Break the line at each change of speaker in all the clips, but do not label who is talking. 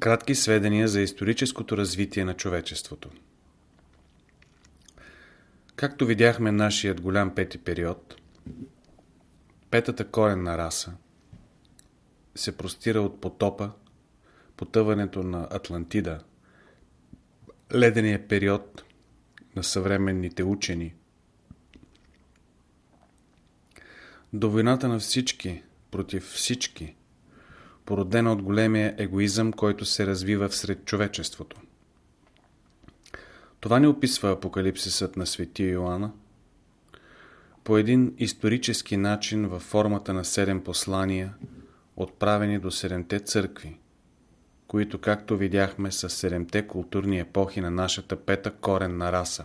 Кратки сведения за историческото развитие на човечеството. Както видяхме нашият голям пети период, петата коренна раса се простира от потопа, потъването на Атлантида, ледения период на съвременните учени, до войната на всички против всички – породена от големия егоизъм, който се развива всред човечеството. Това не описва апокалипсисът на свети Йоанна по един исторически начин във формата на седем послания, отправени до седемте църкви, които, както видяхме, са седемте културни епохи на нашата пета коренна раса.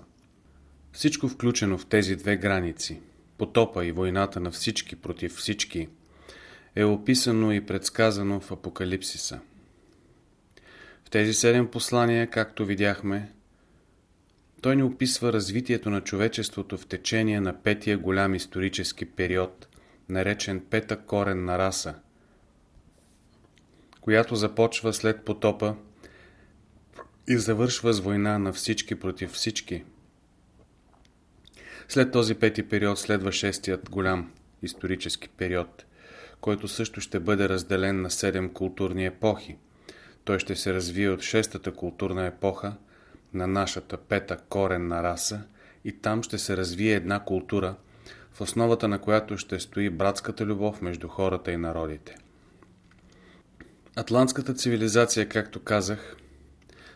Всичко включено в тези две граници, потопа и войната на всички против всички – е описано и предсказано в Апокалипсиса. В тези седем послания, както видяхме, той ни описва развитието на човечеството в течение на петия голям исторически период, наречен Пета коренна раса, която започва след потопа и завършва с война на всички против всички. След този пети период следва шестият голям исторически период – който също ще бъде разделен на седем културни епохи. Той ще се развие от шестата културна епоха на нашата пета коренна раса и там ще се развие една култура, в основата на която ще стои братската любов между хората и народите. Атлантската цивилизация, както казах,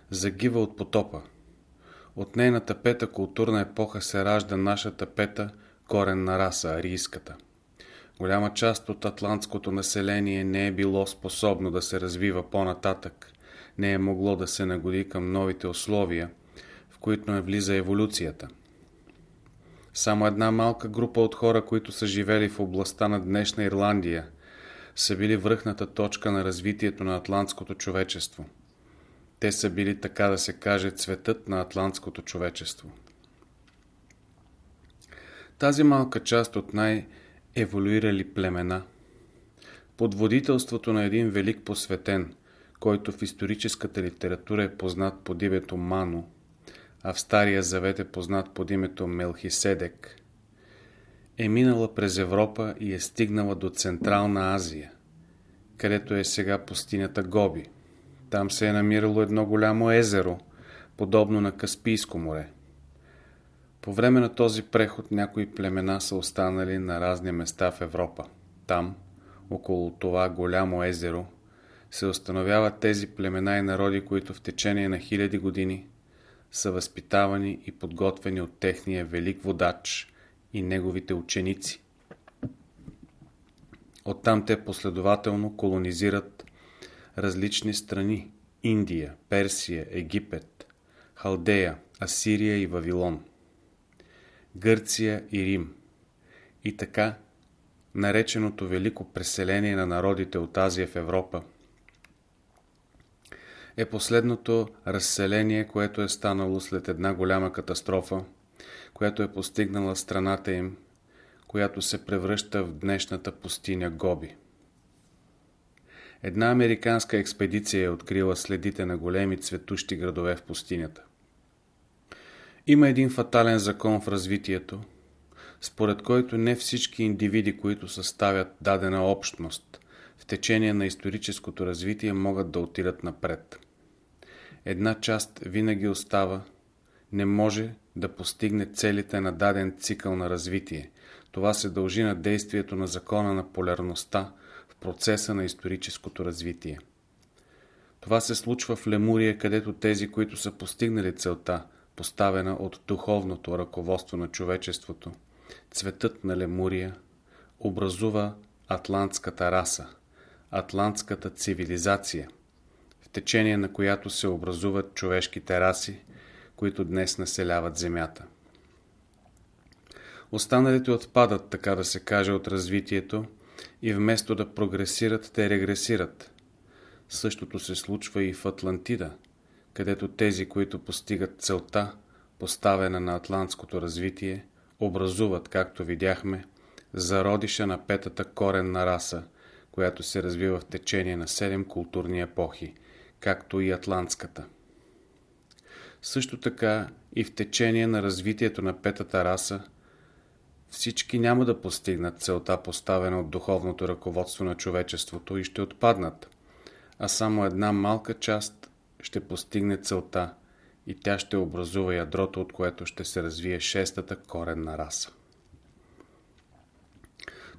загива от потопа. От нейната пета културна епоха се ражда нашата пета коренна раса, арийската – Голяма част от атлантското население не е било способно да се развива по-нататък, не е могло да се нагоди към новите условия, в които не влиза еволюцията. Само една малка група от хора, които са живели в областта на днешна Ирландия, са били връхната точка на развитието на атлантското човечество. Те са били, така да се каже, цветът на атлантското човечество. Тази малка част от най- еволюирали племена. Под водителството на един велик посветен, който в историческата литература е познат под името Мано, а в Стария Завет е познат под името Мелхиседек, е минала през Европа и е стигнала до Централна Азия, където е сега пустинята Гоби. Там се е намирало едно голямо езеро, подобно на Каспийско море. По време на този преход някои племена са останали на разни места в Европа. Там, около това голямо езеро, се установяват тези племена и народи, които в течение на хиляди години са възпитавани и подготвени от техния велик водач и неговите ученици. Оттам те последователно колонизират различни страни – Индия, Персия, Египет, Халдея, Асирия и Вавилон. Гърция и Рим. И така, нареченото велико преселение на народите от Азия в Европа е последното разселение, което е станало след една голяма катастрофа, която е постигнала страната им, която се превръща в днешната пустиня Гоби. Една американска експедиция е открила следите на големи цветущи градове в пустинята. Има един фатален закон в развитието, според който не всички индивиди, които съставят дадена общност, в течение на историческото развитие могат да отидат напред. Една част винаги остава, не може да постигне целите на даден цикъл на развитие. Това се дължи на действието на закона на полярността в процеса на историческото развитие. Това се случва в Лемурия, където тези, които са постигнали целта – поставена от духовното ръководство на човечеството, цветът на Лемурия образува атлантската раса, атлантската цивилизация, в течение на която се образуват човешките раси, които днес населяват Земята. Останалите отпадат, така да се каже, от развитието и вместо да прогресират, те регресират. Същото се случва и в Атлантида – където тези, които постигат целта, поставена на атлантското развитие, образуват, както видяхме, зародиша на петата коренна раса, която се развива в течение на седем културни епохи, както и атлантската. Също така и в течение на развитието на петата раса всички няма да постигнат целта поставена от духовното ръководство на човечеството и ще отпаднат, а само една малка част ще постигне целта и тя ще образува ядрото, от което ще се развие шестата коренна раса.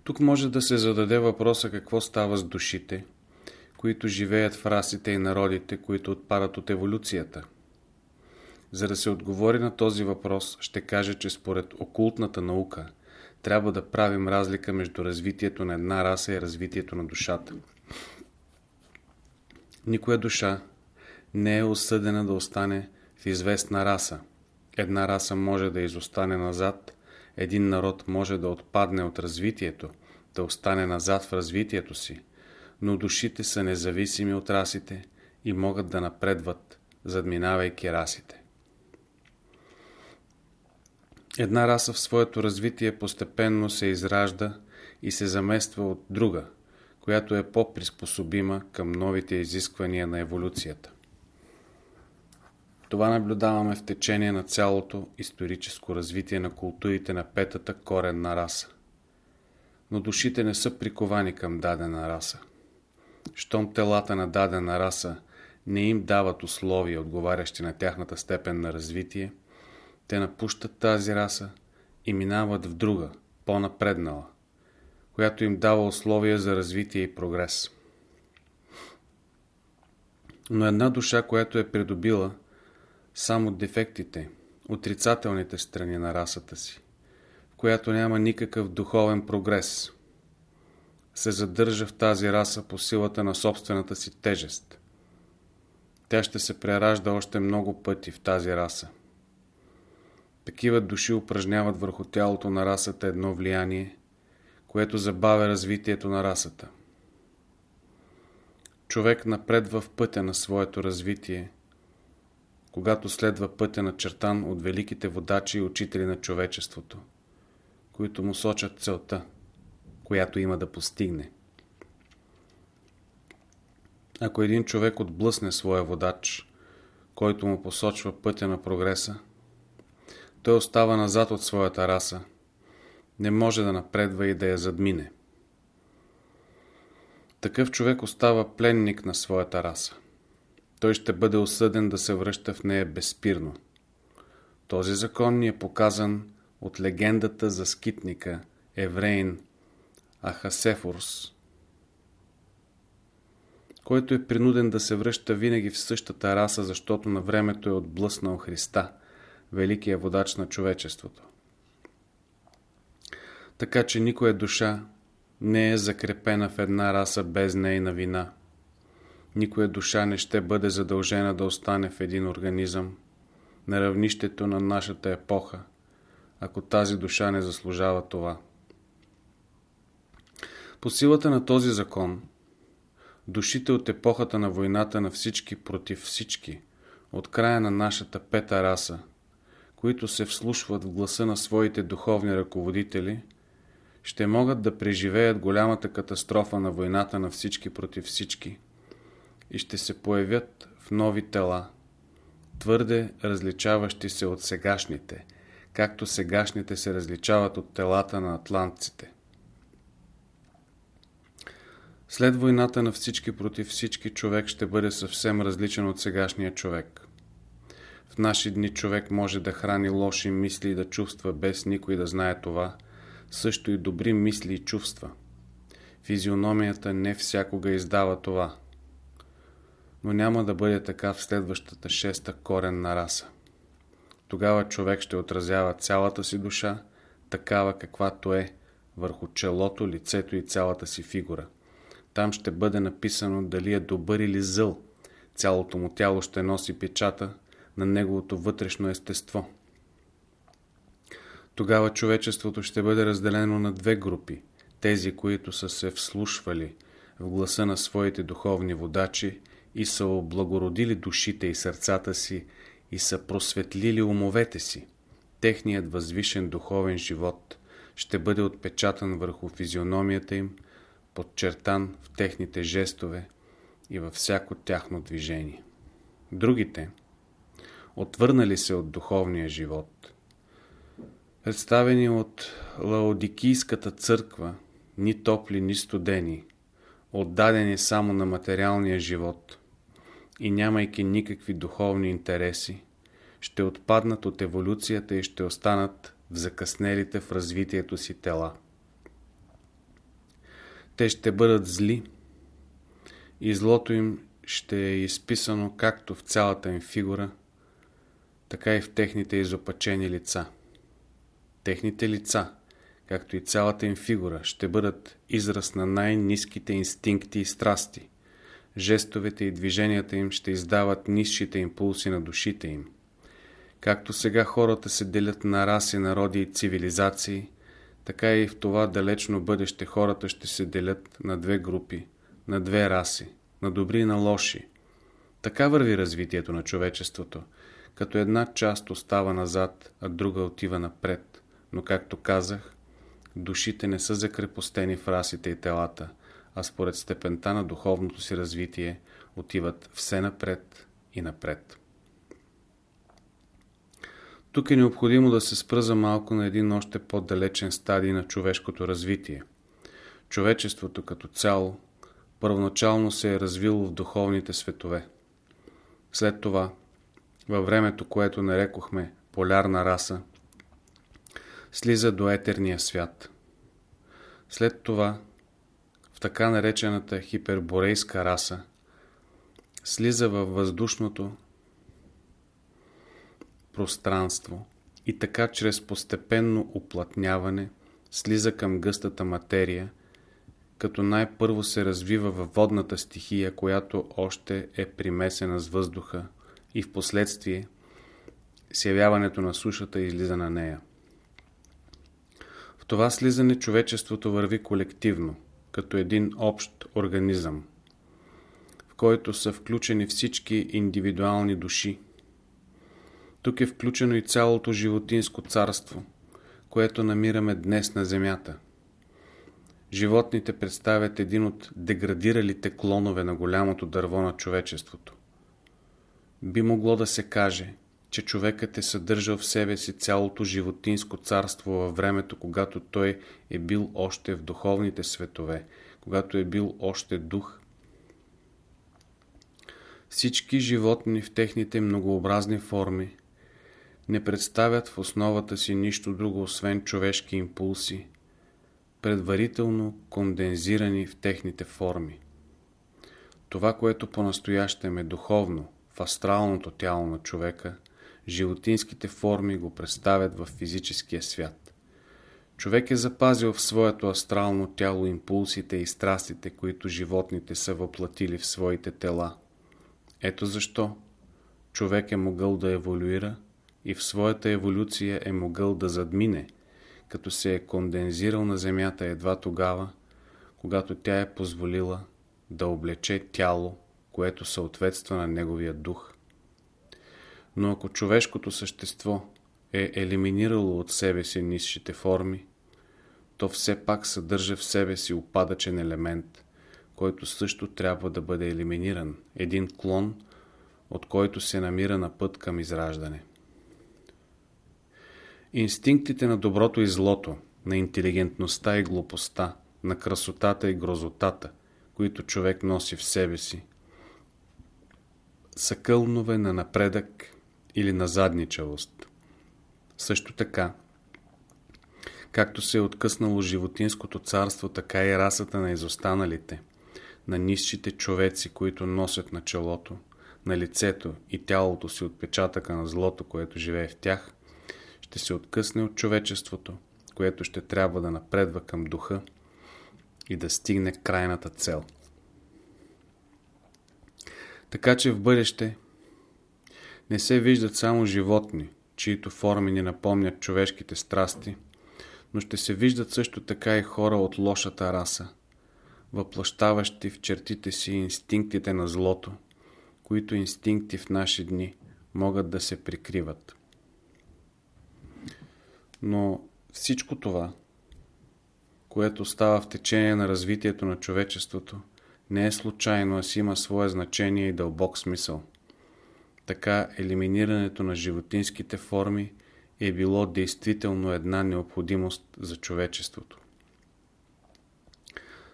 Тук може да се зададе въпроса какво става с душите, които живеят в расите и народите, които отпадат от еволюцията. За да се отговори на този въпрос, ще кажа, че според окултната наука трябва да правим разлика между развитието на една раса и развитието на душата. Никоя душа не е осъдена да остане в известна раса. Една раса може да изостане назад, един народ може да отпадне от развитието, да остане назад в развитието си, но душите са независими от расите и могат да напредват, задминавайки расите. Една раса в своето развитие постепенно се изражда и се замества от друга, която е по-приспособима към новите изисквания на еволюцията. Това наблюдаваме в течение на цялото историческо развитие на културите на петата коренна раса. Но душите не са приковани към дадена раса. Щом телата на дадена раса не им дават условия, отговарящи на тяхната степен на развитие, те напущат тази раса и минават в друга, по-напреднала, която им дава условия за развитие и прогрес. Но една душа, която е придобила само дефектите, отрицателните страни на расата си, в която няма никакъв духовен прогрес, се задържа в тази раса по силата на собствената си тежест. Тя ще се преражда още много пъти в тази раса. Такива души упражняват върху тялото на расата едно влияние, което забавя развитието на расата. Човек напредва в пътя на своето развитие – когато следва пътя на чертан от великите водачи и учители на човечеството, които му сочат целта, която има да постигне. Ако един човек отблъсне своя водач, който му посочва пътя на прогреса, той остава назад от своята раса, не може да напредва и да я задмине. Такъв човек остава пленник на своята раса той ще бъде осъден да се връща в нея безспирно. Този закон ни е показан от легендата за скитника, евреин Ахасефорс, който е принуден да се връща винаги в същата раса, защото на времето е отблъснал Христа, великия водач на човечеството. Така че никоя душа не е закрепена в една раса без нейна вина – Никоя душа не ще бъде задължена да остане в един организъм на равнището на нашата епоха, ако тази душа не заслужава това. По силата на този закон, душите от епохата на войната на всички против всички, от края на нашата пета раса, които се вслушват в гласа на своите духовни ръководители, ще могат да преживеят голямата катастрофа на войната на всички против всички – и ще се появят в нови тела, твърде различаващи се от сегашните, както сегашните се различават от телата на атлантците. След войната на всички против всички човек ще бъде съвсем различен от сегашния човек. В наши дни човек може да храни лоши мисли и да чувства без никой да знае това, също и добри мисли и чувства. Физиономията не всякога издава това – но няма да бъде така в следващата шеста коренна раса. Тогава човек ще отразява цялата си душа, такава каквато е, върху челото, лицето и цялата си фигура. Там ще бъде написано дали е добър или зъл. Цялото му тяло ще носи печата на неговото вътрешно естество. Тогава човечеството ще бъде разделено на две групи. Тези, които са се вслушвали в гласа на своите духовни водачи и са облагородили душите и сърцата си и са просветлили умовете си. Техният възвишен духовен живот ще бъде отпечатан върху физиономията им, подчертан в техните жестове и във всяко тяхно движение. Другите, отвърнали се от духовния живот, представени от Лаодикийската църква, ни топли, ни студени, отдадени само на материалния живот и нямайки никакви духовни интереси, ще отпаднат от еволюцията и ще останат в закъснелите в развитието си тела. Те ще бъдат зли и злото им ще е изписано както в цялата им фигура, така и в техните изопачени лица. Техните лица, както и цялата им фигура, ще бъдат израз на най-низките инстинкти и страсти. Жестовете и движенията им ще издават низшите импулси на душите им. Както сега хората се делят на раси, народи и цивилизации, така и в това далечно бъдеще хората ще се делят на две групи, на две раси, на добри и на лоши. Така върви развитието на човечеството, като една част остава назад, а друга отива напред. Но както казах, душите не са закрепостени в расите и телата, а според степента на духовното си развитие отиват все напред и напред. Тук е необходимо да се спръза малко на един още по-далечен стадий на човешкото развитие. Човечеството като цяло първоначално се е развило в духовните светове. След това, във времето, което нарекохме полярна раса, слиза до етерния свят. След това, така наречената хиперборейска раса, слиза във въздушното пространство и така чрез постепенно уплътняване слиза към гъстата материя, като най-първо се развива във водната стихия, която още е примесена с въздуха и в последствие с явяването на сушата излиза на нея. В това слизане човечеството върви колективно, като един общ организъм, в който са включени всички индивидуални души, тук е включено и цялото животинско царство, което намираме днес на Земята. Животните представят един от деградиралите клонове на голямото дърво на човечеството. Би могло да се каже, че човекът е съдържал в себе си цялото животинско царство във времето, когато той е бил още в духовните светове, когато е бил още дух. Всички животни в техните многообразни форми не представят в основата си нищо друго, освен човешки импулси, предварително кондензирани в техните форми. Това, което по-настоящем е духовно, в астралното тяло на човека, животинските форми го представят в физическия свят. Човек е запазил в своето астрално тяло импулсите и страстите, които животните са въплатили в своите тела. Ето защо човек е могъл да еволюира и в своята еволюция е могъл да задмине, като се е кондензирал на Земята едва тогава, когато тя е позволила да облече тяло, което съответства на неговия дух. Но ако човешкото същество е елиминирало от себе си низшите форми, то все пак съдържа в себе си упадъчен елемент, който също трябва да бъде елиминиран, един клон, от който се намира на път към израждане. Инстинктите на доброто и злото, на интелигентността и глупостта, на красотата и грозотата, които човек носи в себе си, са кълнове на напредък или на задничавост. Също така, както се е откъснало животинското царство, така и расата на изостаналите, на низшите човеци, които носят на челото, на лицето и тялото си отпечатъка на злото, което живее в тях – ще се откъсне от човечеството, което ще трябва да напредва към духа и да стигне крайната цел. Така че в бъдеще не се виждат само животни, чието форми ни напомнят човешките страсти, но ще се виждат също така и хора от лошата раса, въплащаващи в чертите си инстинктите на злото, които инстинкти в наши дни могат да се прикриват. Но всичко това, което става в течение на развитието на човечеството, не е случайно, а си има свое значение и дълбок смисъл. Така елиминирането на животинските форми е било действително една необходимост за човечеството.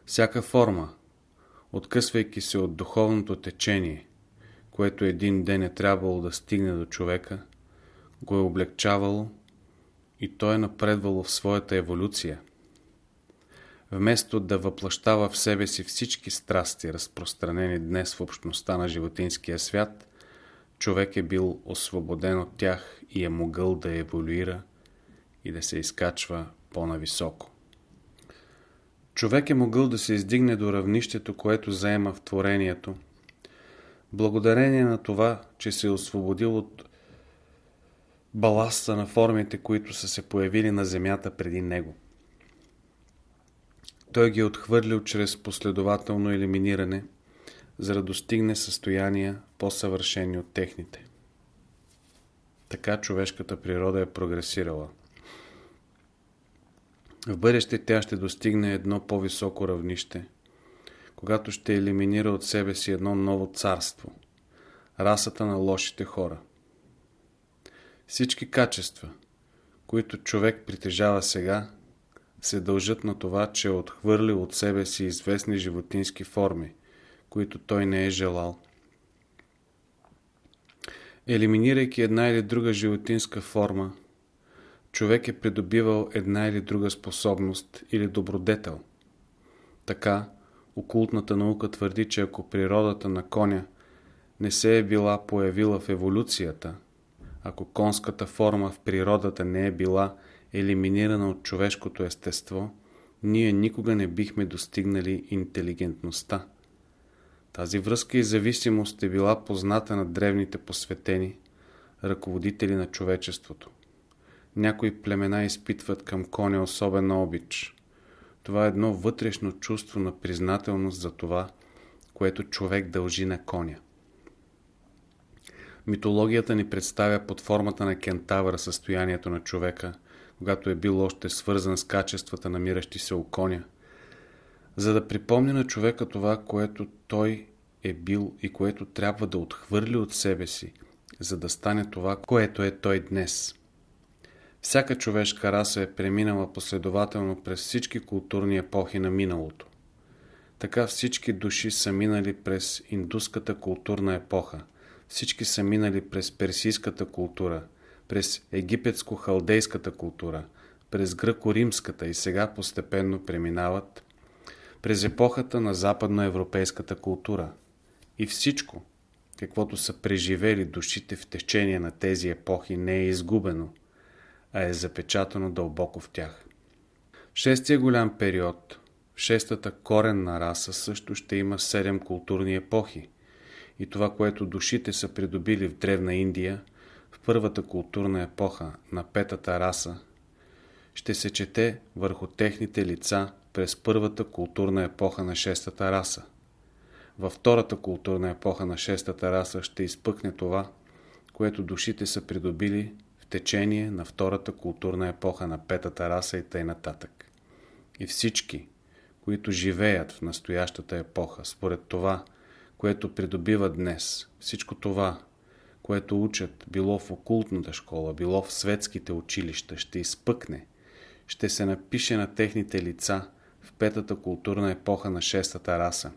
Всяка форма, откъсвайки се от духовното течение, което един ден е трябвало да стигне до човека, го е облегчавало и той е напредвало в своята еволюция. Вместо да въплащава в себе си всички страсти, разпространени днес в общността на животинския свят, човек е бил освободен от тях и е могъл да еволюира и да се изкачва по-нависоко. Човек е могъл да се издигне до равнището, което заема в творението, благодарение на това, че се е освободил от баласта на формите, които са се появили на Земята преди него. Той ги е отхвърлил чрез последователно елиминиране, за да достигне състояния по-съвършени от техните. Така човешката природа е прогресирала. В бъдеще тя ще достигне едно по-високо равнище, когато ще елиминира от себе си едно ново царство – расата на лошите хора. Всички качества, които човек притежава сега, се дължат на това, че е отхвърлил от себе си известни животински форми, които той не е желал. Елиминирайки една или друга животинска форма, човек е придобивал една или друга способност или добродетел. Така, окултната наука твърди, че ако природата на коня не се е била появила в еволюцията, ако конската форма в природата не е била елиминирана от човешкото естество, ние никога не бихме достигнали интелигентността. Тази връзка и зависимост е била позната на древните посветени, ръководители на човечеството. Някои племена изпитват към коня особена обич. Това е едно вътрешно чувство на признателност за това, което човек дължи на коня. Митологията ни представя под формата на кентавъра състоянието на човека, когато е бил още свързан с качествата, намиращи се у коня, за да припомни на човека това, което той е бил и което трябва да отхвърли от себе си, за да стане това, което е той днес. Всяка човешка раса е преминала последователно през всички културни епохи на миналото. Така всички души са минали през индуската културна епоха, всички са минали през персийската култура, през египетско-халдейската култура, през гръко-римската и сега постепенно преминават през епохата на западноевропейската култура. И всичко, каквото са преживели душите в течение на тези епохи, не е изгубено – а е запечатано дълбоко в тях. В шестия голям период, в шестата коренна раса също ще има седем културни епохи. И това, което душите са придобили в Древна Индия, в първата културна епоха на петата раса, ще се чете върху техните лица през първата културна епоха на шестата раса. Във втората културна епоха на шестата раса ще изпъкне това, което душите са придобили течение на втората културна епоха на петата раса и тъй нататък. И всички, които живеят в настоящата епоха, според това, което придобиват днес, всичко това, което учат било в окултната школа, било в светските училища, ще изпъкне, ще се напише на техните лица в петата културна епоха на шестата раса.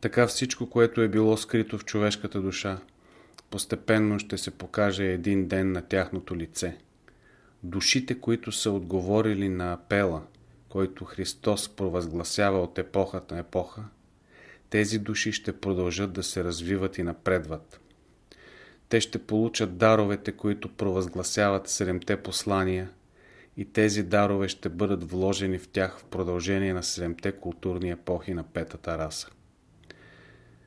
Така всичко, което е било скрито в човешката душа, постепенно ще се покаже един ден на тяхното лице. Душите, които са отговорили на апела, който Христос провъзгласява от епохата на епоха, тези души ще продължат да се развиват и напредват. Те ще получат даровете, които провъзгласяват седемте послания и тези дарове ще бъдат вложени в тях в продължение на седемте културни епохи на петата раса.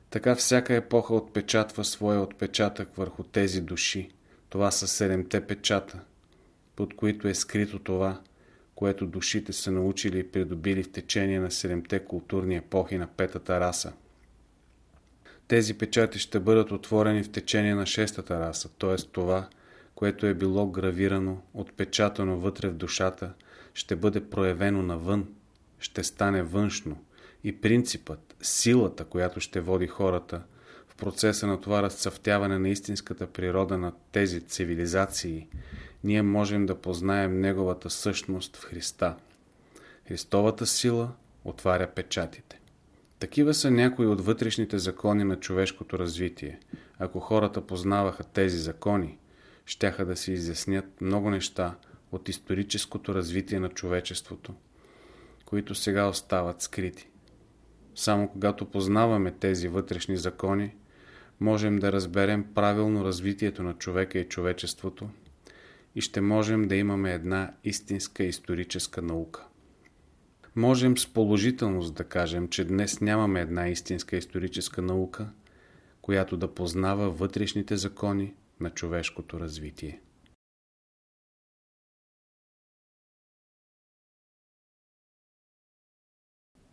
Така всяка епоха отпечатва своя отпечатък върху тези души. Това са седемте печата, под които е скрито това, което душите са научили и придобили в течение на седемте културни епохи на петата раса. Тези печати ще бъдат отворени в течение на шестата раса, т.е. това, което е било гравирано, отпечатано вътре в душата, ще бъде проявено навън, ще стане външно и принципът, силата, която ще води хората в процеса на това разцъфтяване на истинската природа на тези цивилизации, ние можем да познаем Неговата същност в Христа. Христовата сила отваря печатите. Такива са някои от вътрешните закони на човешкото развитие. Ако хората познаваха тези закони, щяха да се изяснят много неща от историческото развитие на човечеството, които сега остават скрити. Само когато познаваме тези вътрешни закони, можем да разберем правилно развитието на човека и човечеството и ще можем да имаме една истинска историческа наука. Можем с положителност да кажем, че днес нямаме една истинска историческа наука, която да познава вътрешните закони на човешкото развитие.